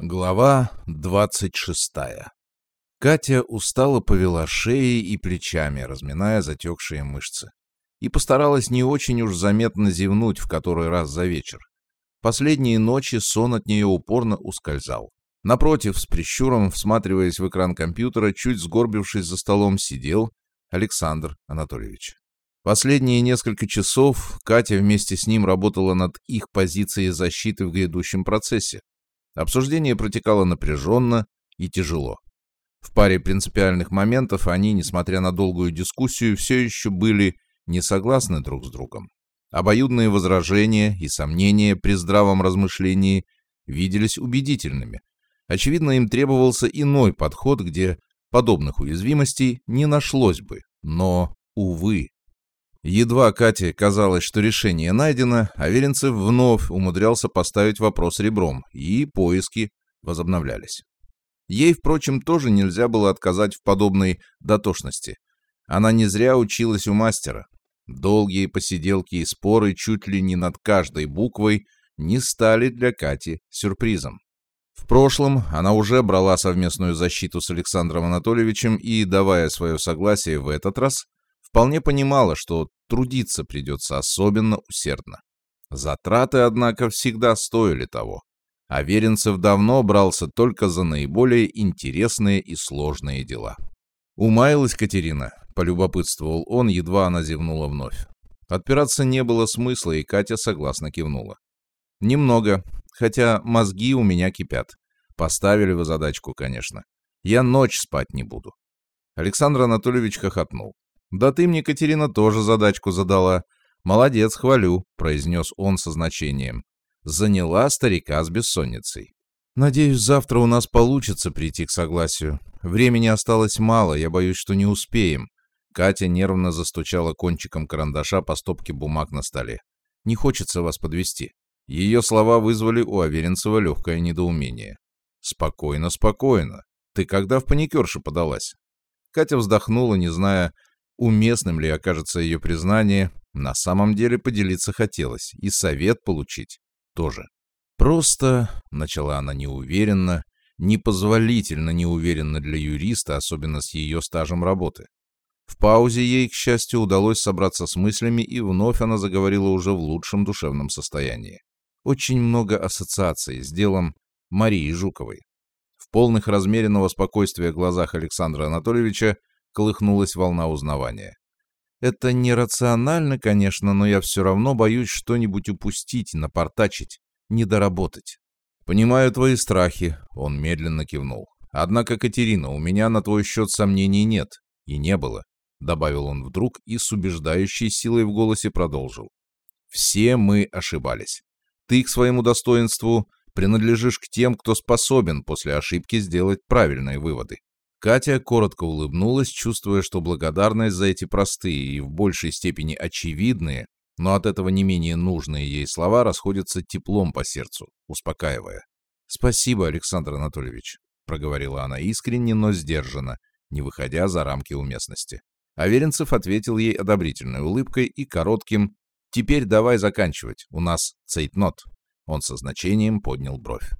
Глава двадцать шестая Катя устало повела шеей и плечами, разминая затекшие мышцы. И постаралась не очень уж заметно зевнуть в который раз за вечер. Последние ночи сон от нее упорно ускользал. Напротив, с прищуром, всматриваясь в экран компьютера, чуть сгорбившись за столом, сидел Александр Анатольевич. Последние несколько часов Катя вместе с ним работала над их позицией защиты в грядущем процессе. Обсуждение протекало напряженно и тяжело. В паре принципиальных моментов они, несмотря на долгую дискуссию, все еще были не согласны друг с другом. Обоюдные возражения и сомнения при здравом размышлении виделись убедительными. Очевидно, им требовался иной подход, где подобных уязвимостей не нашлось бы. Но, увы. Едва Кате казалось, что решение найдено, Аверинцев вновь умудрялся поставить вопрос ребром, и поиски возобновлялись. Ей, впрочем, тоже нельзя было отказать в подобной дотошности. Она не зря училась у мастера. Долгие посиделки и споры чуть ли не над каждой буквой не стали для Кати сюрпризом. В прошлом она уже брала совместную защиту с Александром Анатольевичем и, давая свое согласие в этот раз, вполне понимала, что трудиться придется особенно усердно. Затраты, однако, всегда стоили того. А Веренцев давно брался только за наиболее интересные и сложные дела. «Умаялась Катерина», — полюбопытствовал он, едва она зевнула вновь. Отпираться не было смысла, и Катя согласно кивнула. «Немного, хотя мозги у меня кипят. Поставили вы задачку, конечно. Я ночь спать не буду». Александр Анатольевич хохотнул. «Да ты мне, Катерина, тоже задачку задала. Молодец, хвалю», — произнес он со значением. Заняла старика с бессонницей. «Надеюсь, завтра у нас получится прийти к согласию. Времени осталось мало, я боюсь, что не успеем». Катя нервно застучала кончиком карандаша по стопке бумаг на столе. «Не хочется вас подвести. Ее слова вызвали у Аверинцева легкое недоумение. «Спокойно, спокойно. Ты когда в паникерше подалась?» Катя вздохнула, не зная, Уместным ли окажется ее признание, на самом деле поделиться хотелось, и совет получить тоже. «Просто», — начала она неуверенно, непозволительно неуверенно для юриста, особенно с ее стажем работы. В паузе ей, к счастью, удалось собраться с мыслями, и вновь она заговорила уже в лучшем душевном состоянии. Очень много ассоциаций с делом Марии Жуковой. В полных размеренного спокойствия глазах Александра Анатольевича колыхнулась волна узнавания. Это нерационально, конечно, но я все равно боюсь что-нибудь упустить, напортачить, недоработать. Понимаю твои страхи, он медленно кивнул. Однако, Катерина, у меня на твой счет сомнений нет. И не было, добавил он вдруг и с убеждающей силой в голосе продолжил. Все мы ошибались. Ты к своему достоинству принадлежишь к тем, кто способен после ошибки сделать правильные выводы. Катя коротко улыбнулась, чувствуя, что благодарность за эти простые и в большей степени очевидные, но от этого не менее нужные ей слова расходятся теплом по сердцу, успокаивая. «Спасибо, Александр Анатольевич», — проговорила она искренне, но сдержанно, не выходя за рамки уместности. Аверинцев ответил ей одобрительной улыбкой и коротким «Теперь давай заканчивать, у нас цейтнот». Он со значением поднял бровь.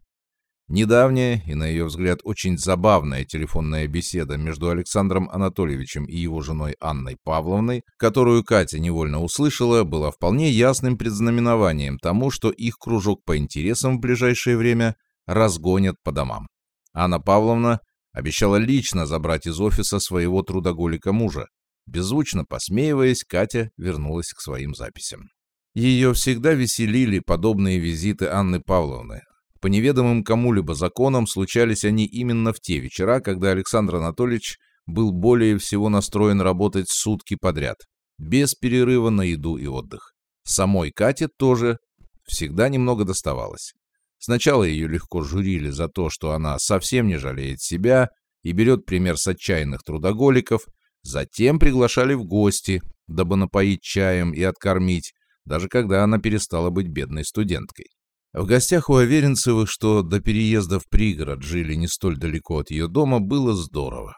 Недавняя и, на ее взгляд, очень забавная телефонная беседа между Александром Анатольевичем и его женой Анной Павловной, которую Катя невольно услышала, была вполне ясным предзнаменованием тому, что их кружок по интересам в ближайшее время разгонят по домам. Анна Павловна обещала лично забрать из офиса своего трудоголика мужа. Беззвучно посмеиваясь, Катя вернулась к своим записям. Ее всегда веселили подобные визиты Анны Павловны, по неведомым кому-либо законам случались они именно в те вечера, когда Александр Анатольевич был более всего настроен работать сутки подряд, без перерыва на еду и отдых. Самой Кате тоже всегда немного доставалось. Сначала ее легко журили за то, что она совсем не жалеет себя и берет пример с отчаянных трудоголиков, затем приглашали в гости, дабы напоить чаем и откормить, даже когда она перестала быть бедной студенткой. В гостях у Аверинцевых, что до переезда в пригород жили не столь далеко от ее дома, было здорово.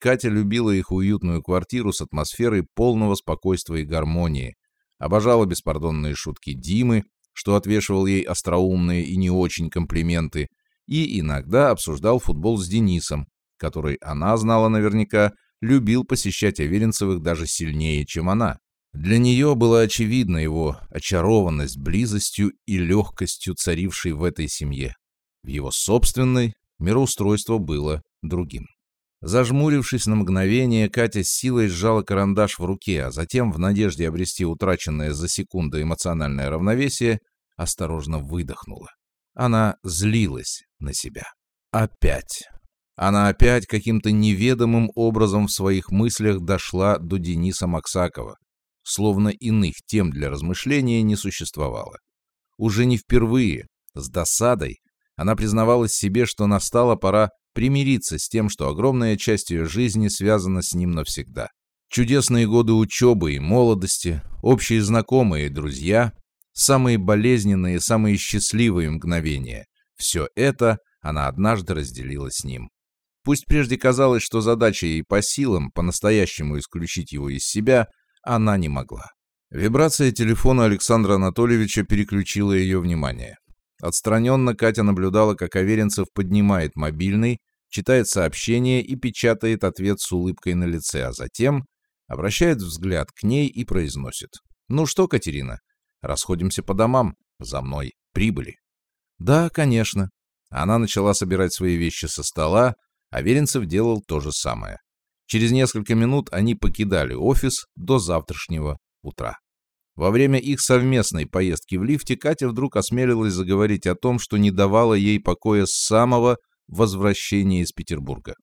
Катя любила их уютную квартиру с атмосферой полного спокойствия и гармонии, обожала беспардонные шутки Димы, что отвешивал ей остроумные и не очень комплименты, и иногда обсуждал футбол с Денисом, который, она знала наверняка, любил посещать Аверинцевых даже сильнее, чем она. Для нее была очевидна его очарованность близостью и легкостью, царившей в этой семье. В его собственной мироустройство было другим. Зажмурившись на мгновение, Катя с силой сжала карандаш в руке, а затем, в надежде обрести утраченное за секунду эмоциональное равновесие, осторожно выдохнула. Она злилась на себя. Опять. Она опять каким-то неведомым образом в своих мыслях дошла до Дениса Максакова, словно иных тем для размышления не существовало. Уже не впервые, с досадой, она признавалась себе, что настала пора примириться с тем, что огромная часть ее жизни связана с ним навсегда. Чудесные годы учебы и молодости, общие знакомые и друзья, самые болезненные, самые счастливые мгновения – все это она однажды разделила с ним. Пусть прежде казалось, что задача ей по силам по-настоящему исключить его из себя, она не могла. Вибрация телефона Александра Анатольевича переключила ее внимание. Отстраненно Катя наблюдала, как Аверинцев поднимает мобильный, читает сообщение и печатает ответ с улыбкой на лице, а затем обращает взгляд к ней и произносит. «Ну что, Катерина, расходимся по домам. За мной прибыли». «Да, конечно». Она начала собирать свои вещи со стола, а Веренцев делал то же самое. Через несколько минут они покидали офис до завтрашнего утра. Во время их совместной поездки в лифте Катя вдруг осмелилась заговорить о том, что не давало ей покоя с самого возвращения из Петербурга.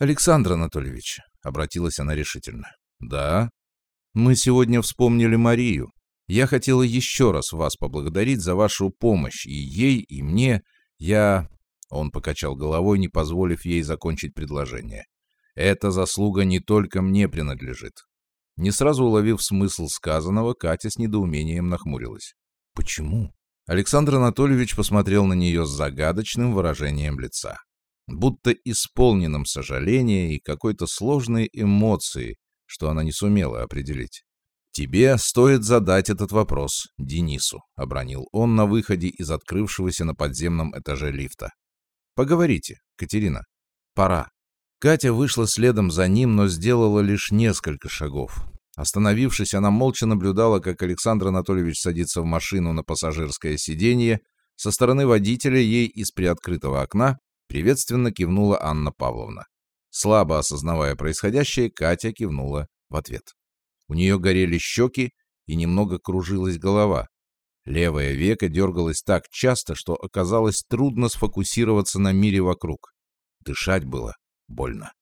«Александр Анатольевич», — обратилась она решительно. «Да?» «Мы сегодня вспомнили Марию. Я хотела еще раз вас поблагодарить за вашу помощь и ей, и мне. Я...» Он покачал головой, не позволив ей закончить предложение. «Эта заслуга не только мне принадлежит. Не сразу уловив смысл сказанного, Катя с недоумением нахмурилась. «Почему?» Александр Анатольевич посмотрел на нее с загадочным выражением лица. Будто исполненным сожаления и какой-то сложной эмоции, что она не сумела определить. «Тебе стоит задать этот вопрос Денису», — обронил он на выходе из открывшегося на подземном этаже лифта. «Поговорите, Катерина. Пора». Катя вышла следом за ним, но сделала лишь несколько шагов. Остановившись, она молча наблюдала, как Александр Анатольевич садится в машину на пассажирское сиденье. Со стороны водителя ей из приоткрытого окна приветственно кивнула Анна Павловна. Слабо осознавая происходящее, Катя кивнула в ответ. У нее горели щеки и немного кружилась голова. Левое веко дергалось так часто, что оказалось трудно сфокусироваться на мире вокруг. Дышать было больно.